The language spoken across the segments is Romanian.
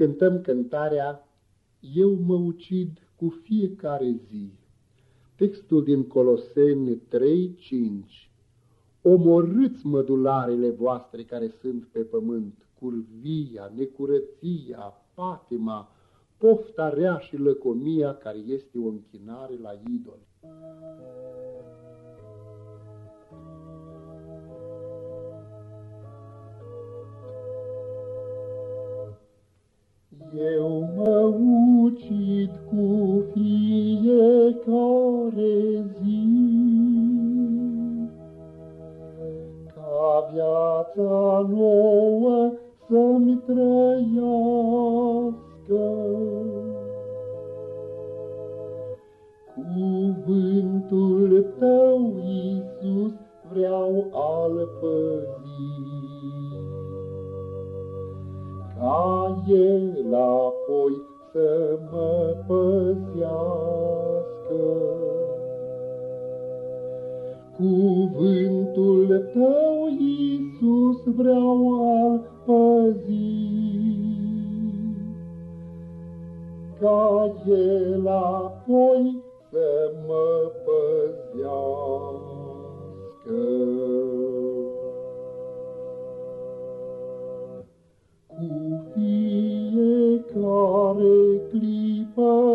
cântăm cântarea Eu mă ucid cu fiecare zi. Textul din Coloseni 3.5 Omorâți mădularele voastre care sunt pe pământ, curvia, necurăția, patima, pofta rea și lăcomia care este o închinare la idol. Fiecare zi, ca viața nouă să-mi trăiască. Cuvântul tău, Iisus, vreau al păzi ca El apoi să mă păzească. Cuvântul Tău, Iisus, vreau al păzi, ca El apoi să mă păzească.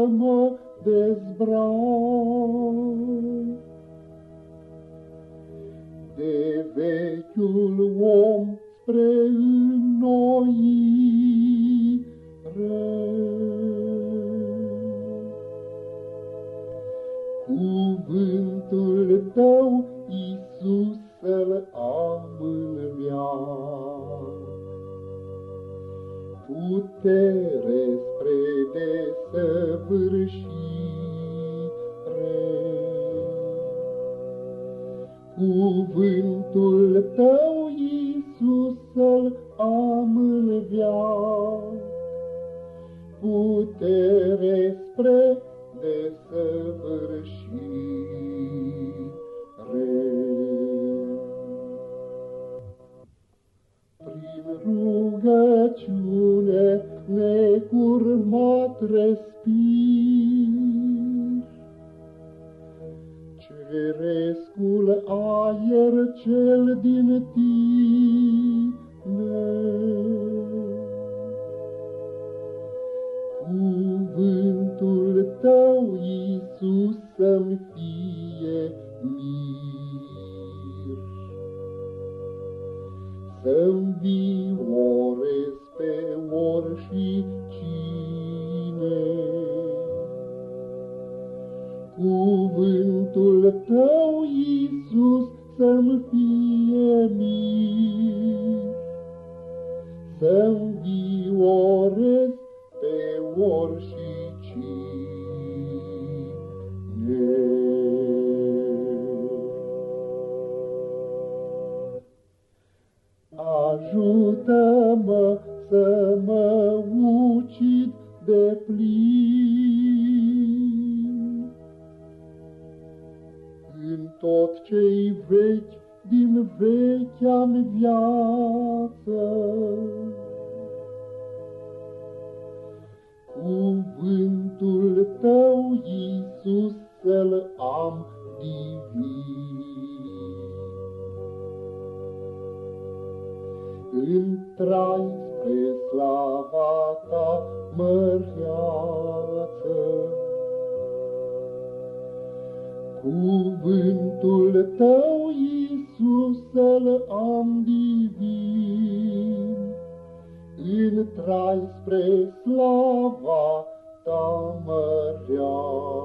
Mă dezbrac. De vechiul om spre înnoire. Cuvântul tău, Iisus, să-l am în viață putere spre desăvârșire. Cuvântul tău, Iisus, să-l am în viață, necurmat respir. Cerescul aer cel din tine, Cuvântul tău, Iisus, să-mi fie mir. Să-mi pe ori și Cuvântul tău, Iisus, să-mi fie mir, Să-mi pe ori și cine. Ajută-mă să mă ucid de plin. Ce-i vechi din vechea-mi viață, Cuvântul tău, Iisus, să-l am divin. Intrai spre slava ta măreață. Cuvântul tău, Iisus, să-l am divin, Intrai spre slava ta măreață.